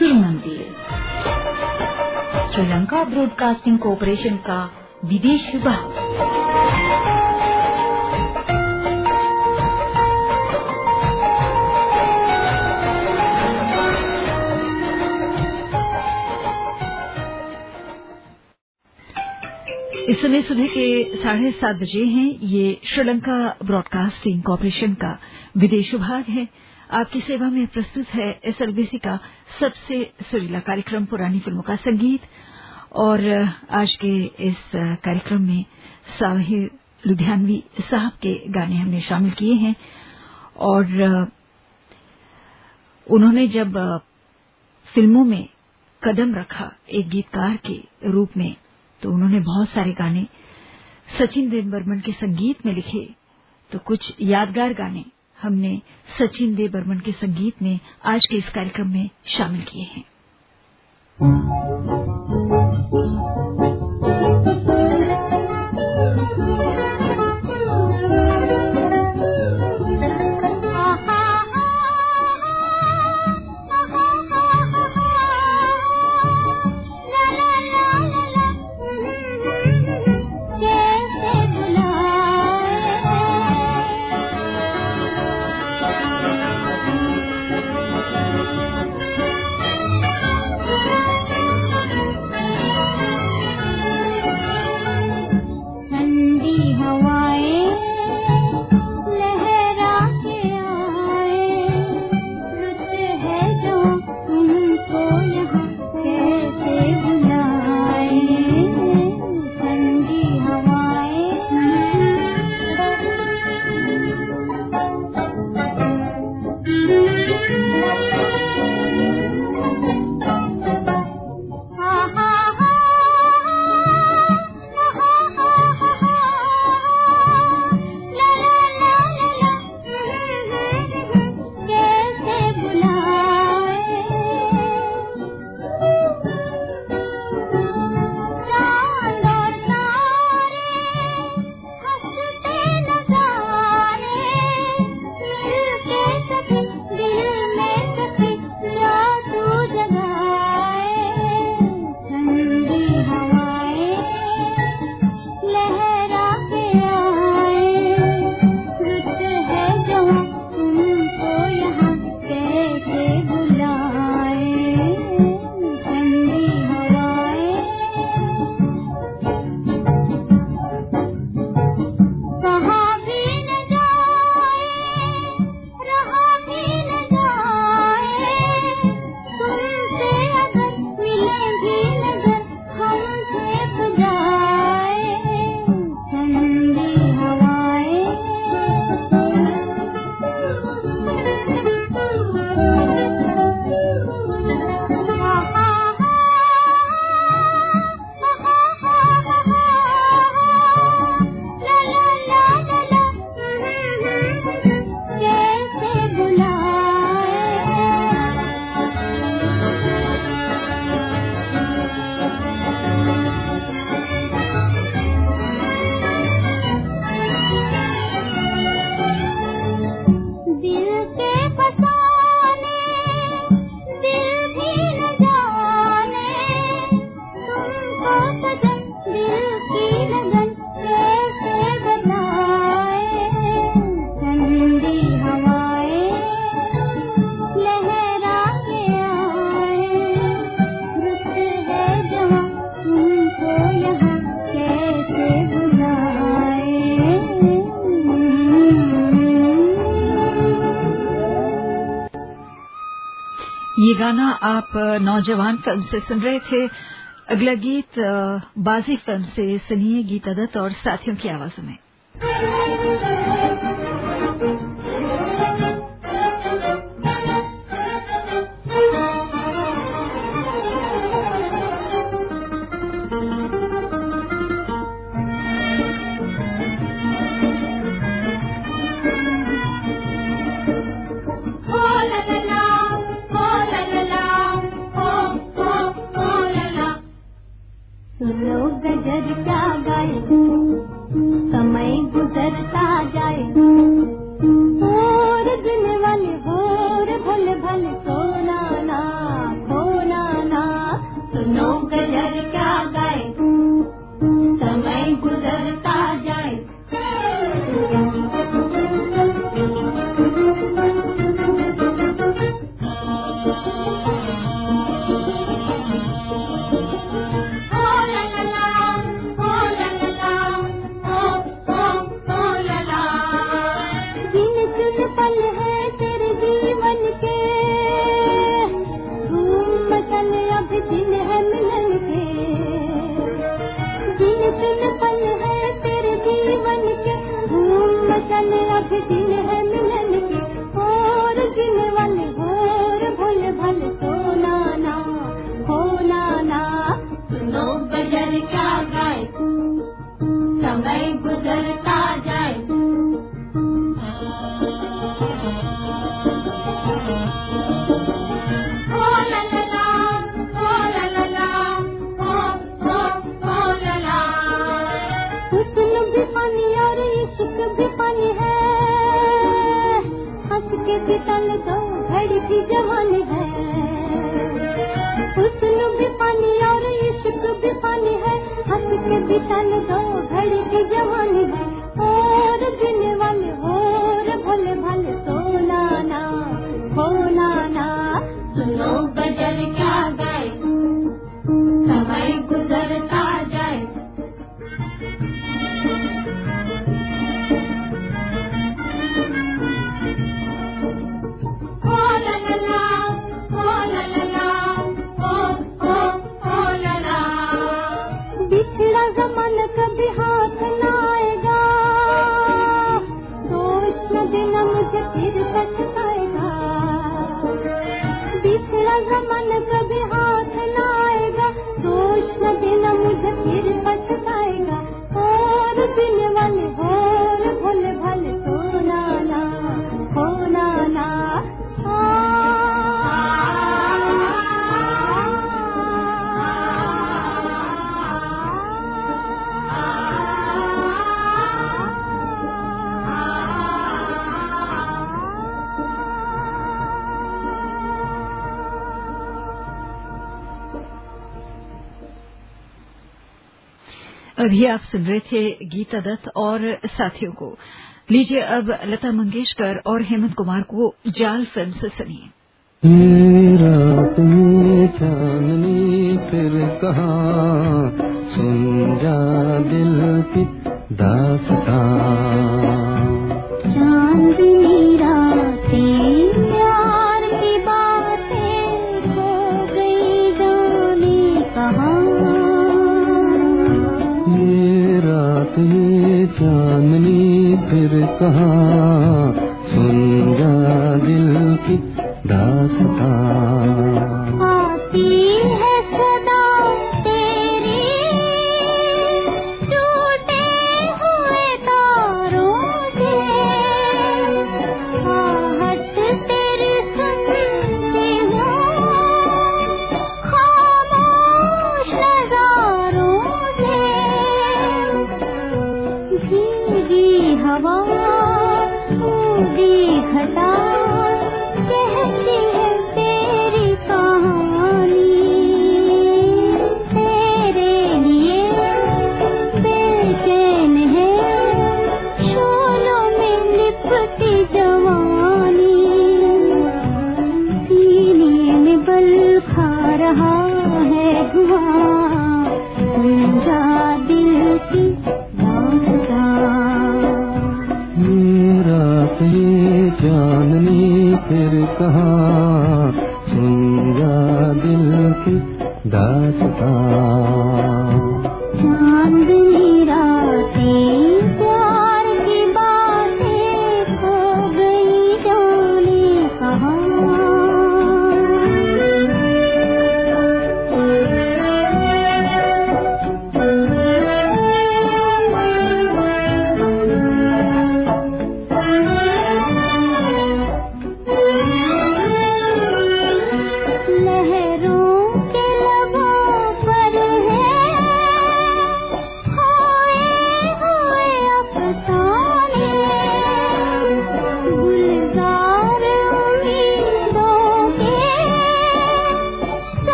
सुर मंदिर। Sri Lanka broadcasting corporation का विदेश विभाग। इस समय सुबह के साढ़े सात बजे हैं। ये श्रीलंका ब्रॉडकास्टिंग कॉरपोरेशन का विदेश विभाग है। आपकी सेवा में प्रस्तुत है एसएलबीसी का सबसे सुरीला कार्यक्रम, पुरानी फ़िल्मों का संगीत। और आज के इस कार्यक्रम में साहिर लुधियानवी साहब के गाने हमने शामिल किए हैं। और उन्होंने जब फ़िल्मों में कदम रखा एक गीतकार के रूप में तो उन्होंने बहुत सारे गाने सचिन देव बर्मन के संगीत में लिखे तो कुछ यादगार गाने हमने सचिन देव बर्मन के संगीत में आज के इस कार्यक्रम में शामिल किए हैं। गाना आप नौजवान फ़िल्म से सुन रहे थे। अगला गीत बाजी फ़िल्म से सुनिए गीता दत्त और साथियों की आवाजों में। समय गुजरता जाए पितल दो घड़ी की जवानी है। हुस्न भी पानी और इश्क भी पानी है। हंस के पितल दो अभी आप सुन रहे थे गीता दत्त और साथियों को। लीजिए अब लता मंगेशकर और हेमंत कुमार को जाल फ़िल्म से सुनिए। चांदनी, फिर कहा सुन जा दिल की दासता। चांदनी फिर कहा? सुन जा दिल की दासता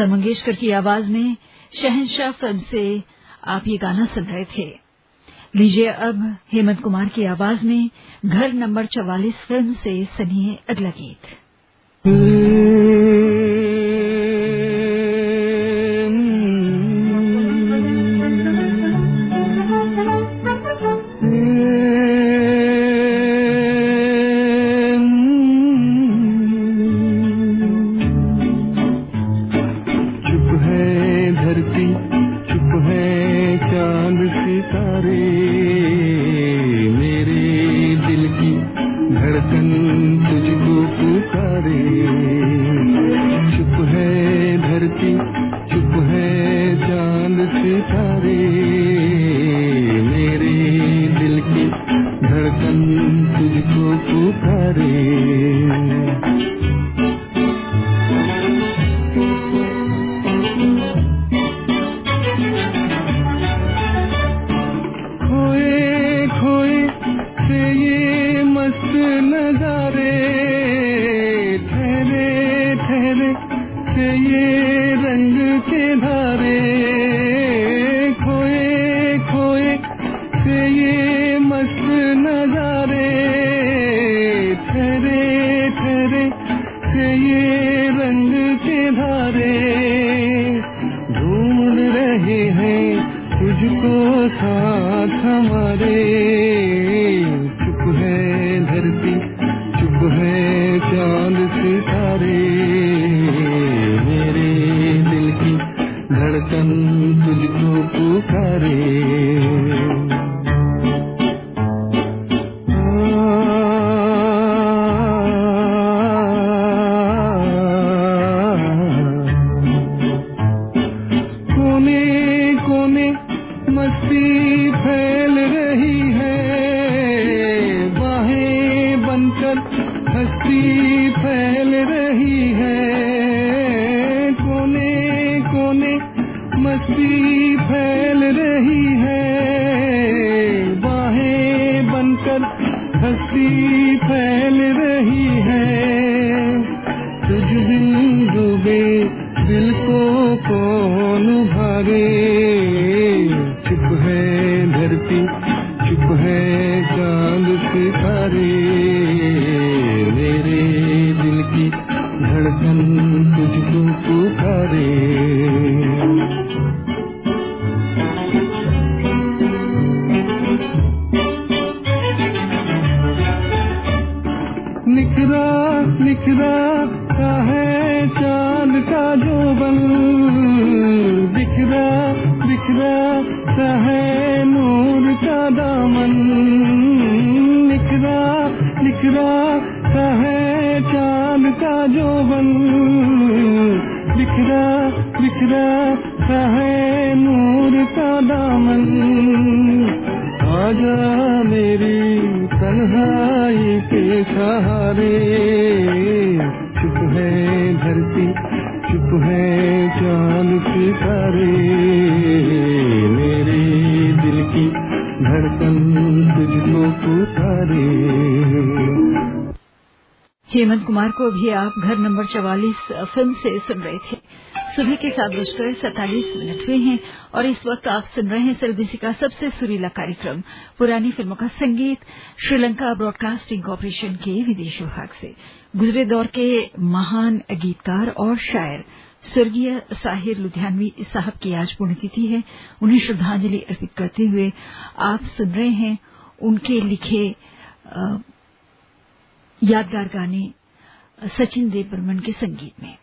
लता मंगेशकर की आवाज़ में शहनशाह फ़िल्म से आप ये गाना सुन रहे थे। लीजिए अब हेमंत कुमार की आवाज़ में घर नंबर चौवालीस फ़िल्म से सुनिए अगला गीत। neighborhood. हेमंत कुमार को भी आप घर नंबर चवालीस फ़िल्म से सुन रहे थे। सुबह के सात बजकर सैतालीस मिनट हुए हैं और इस वक्त आप सुन रहे हैं सीबीसी का सबसे सुरीला कार्यक्रम, पुरानी फ़िल्मों का संगीत, श्रीलंका ब्रॉडकास्टिंग कॉरपोरेशन के विदेश विभाग से। गुजरे दौर के महान गीतकार और शायर स्वर्गीय साहिर लुधियानवी साहब की आज पुण्यतिथि है। उन्हें श्रद्धांजलि अर्पित करते हुए आप सुन रहे हैं उनके लिखे यादगार गाने सचिन देव बर्मन के संगीत में।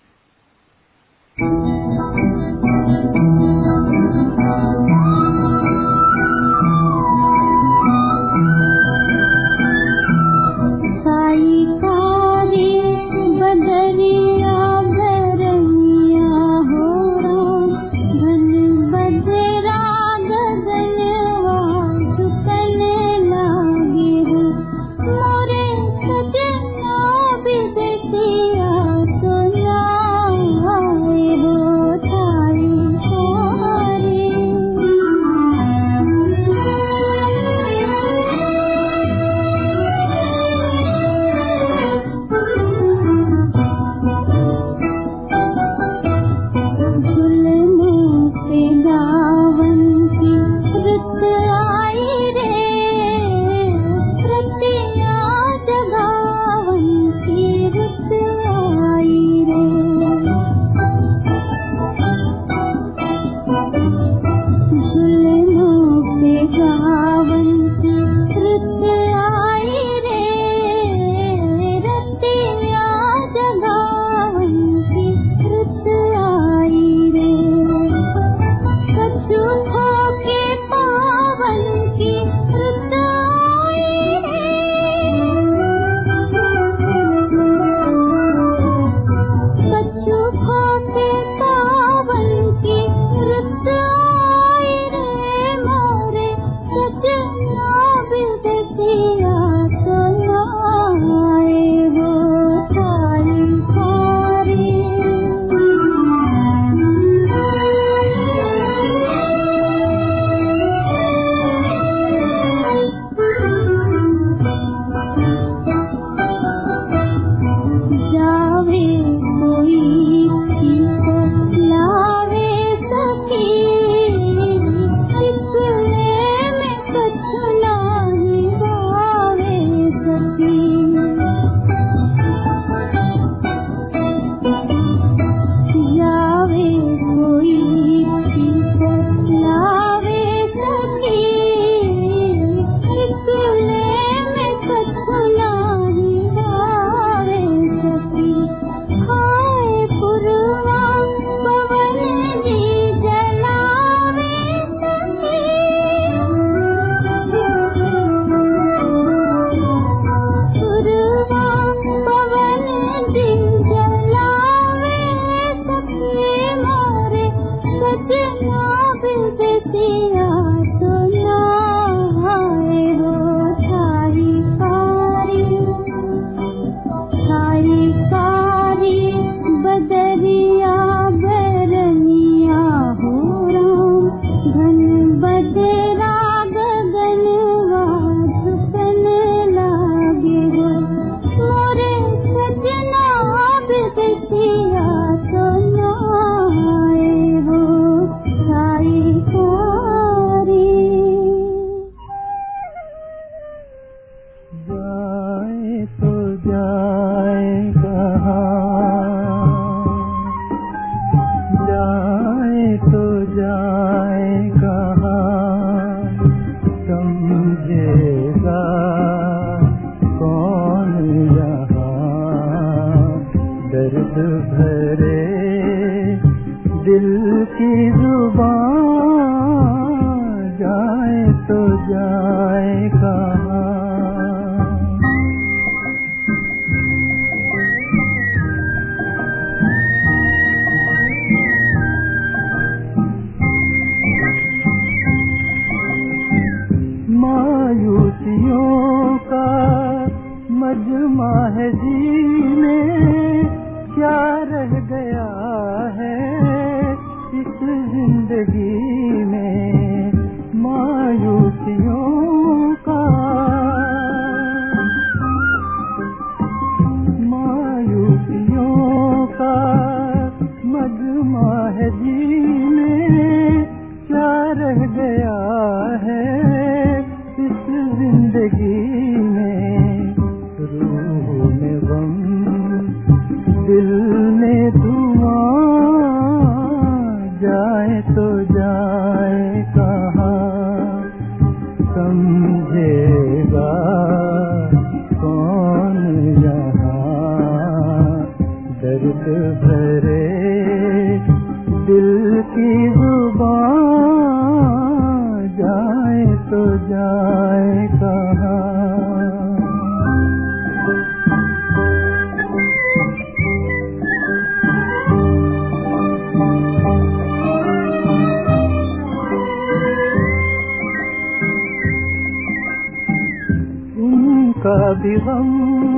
उनका भी गम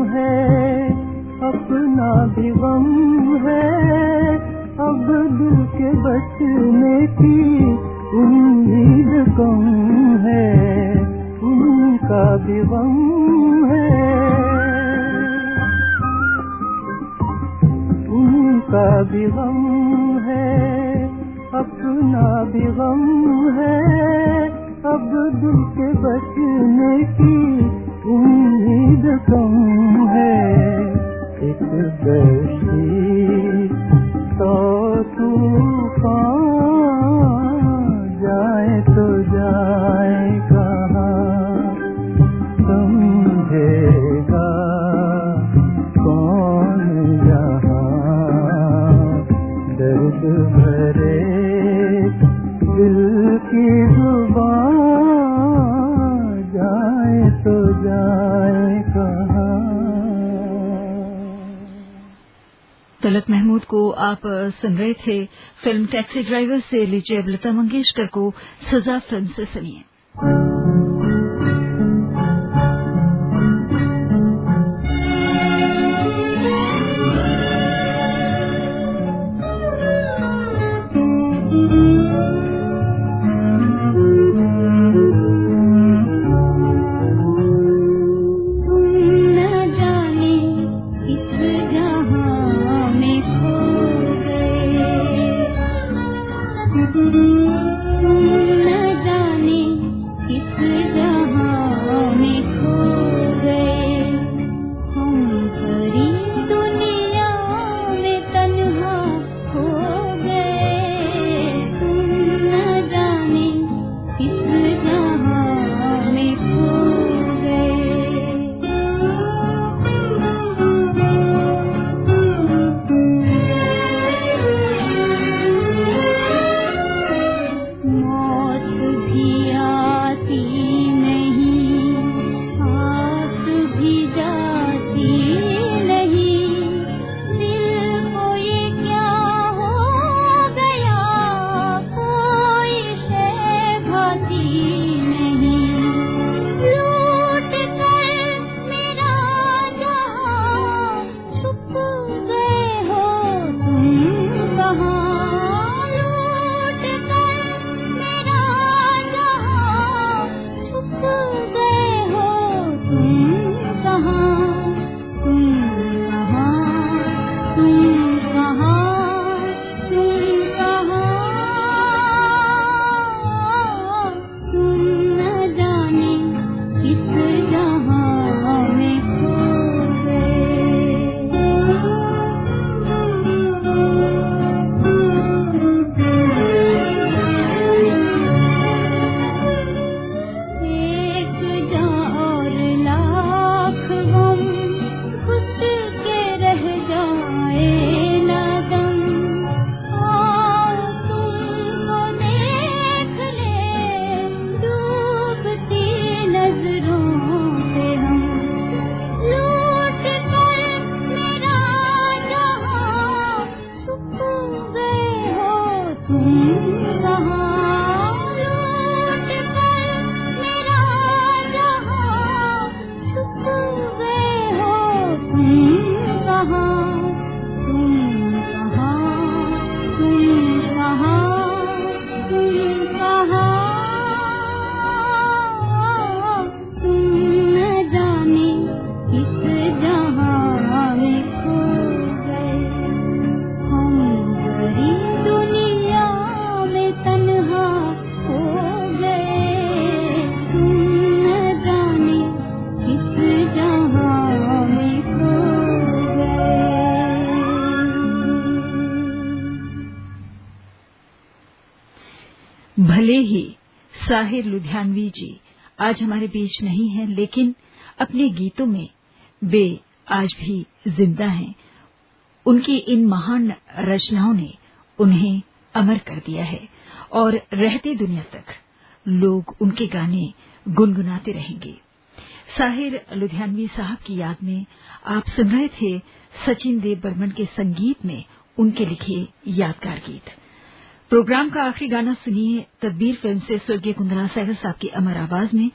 है, अपना भी गम है। अब दिल के बचने की उम्मीद कम है, उनका भी गम है। उनका भी गम है, अपना भी गम है। अब दिल के बचने की उम्मीद कम है। एक दर्शी तो तूफ़ान जाए तो जाए। तो जाए कहा। तलत महमूद को आप सुन रहे थे फ़िल्म टैक्सी ड्राइवर से लीजिए अब लता मंगेशकर को सजा फ़िल्म से सुनिए। साहिर लुधियानवी जी आज हमारे बीच नहीं हैं, लेकिन अपने गीतों में वे आज भी ज़िंदा हैं। उनकी इन महान रचनाओं ने उन्हें अमर कर दिया है और रहते दुनिया तक लोग उनके गाने गुनगुनाते रहेंगे। साहिर लुधियानवी साहब की याद में आप सुन रहे थे सचिन देव बर्मन के संगीत में उनके लिखे यादगार गीत। प्रोग्राम का आखिरी गाना सुनिए तदबीर फ़िल्म से स्वर्गीय कुंदना सहगल साहब की अमर आवाज़ में।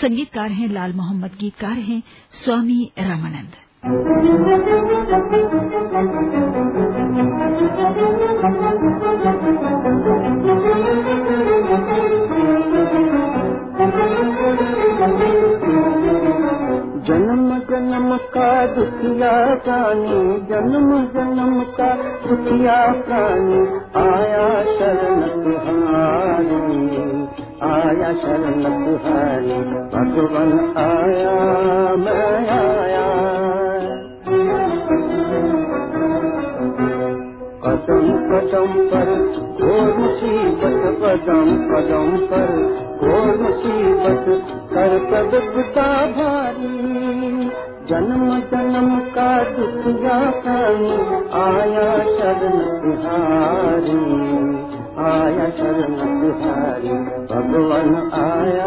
संगीतकार हैं लाल मोहम्मद, गीतकार हैं स्वामी रामानंद। जन्म जन्म का दुखिया प्राणी जन्म जन्म का दुखिया प्राणी आया शरण तुहारी आया शरण तुहारी भगवान आया मैं आया कदम कदम पर घोर मुसीबत कदम कदम पर घोर मुसीबत कर पद पिता भारी। जन्म जन्म का दुखिया प्राणी आया शरण तुहारी आया शरण तुहारी भगवान आया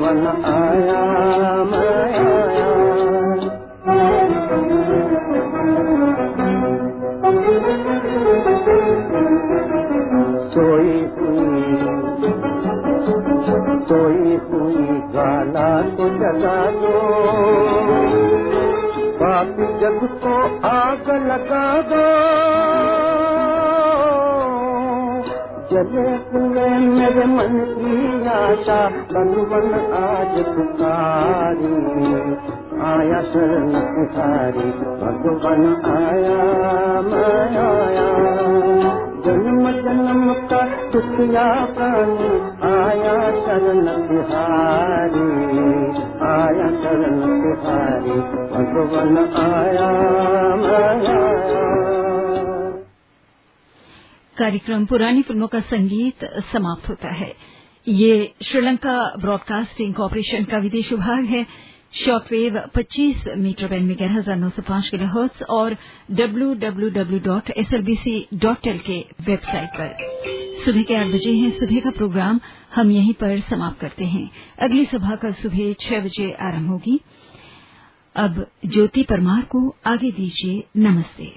आयाुलो बाबी जब को आक लॻा दो। ज बन बन आज पुकारी। आया शरण पुकारी भगवान आया आया जन्म जन्म का दुखिया प्राणी आया शरण बिहारी आया शरण बिहारी भगवान आया मैं आया कार्यक्रम पुरानी फ़िल्मों का संगीत समाप्त होता है। ये श्रीलंका ब्रॉडकास्टिंग कॉरपोरेशन का विदेश विभाग है। शॉर्टवेव 25 मीटर बैंड में ग्यारह हज़ार नौ सौ पाँच किलो हर्ट्ज और W W W dot dot के वेबसाइट पर। सुबह के आठ बजे हैं। सुबह का प्रोग्राम हम यहीं पर समाप्त करते हैं। अगली सभा कल सुबह छह बजे आरंभ होगी। अब ज्योति परमार को आगे दीजिए नमस्ते।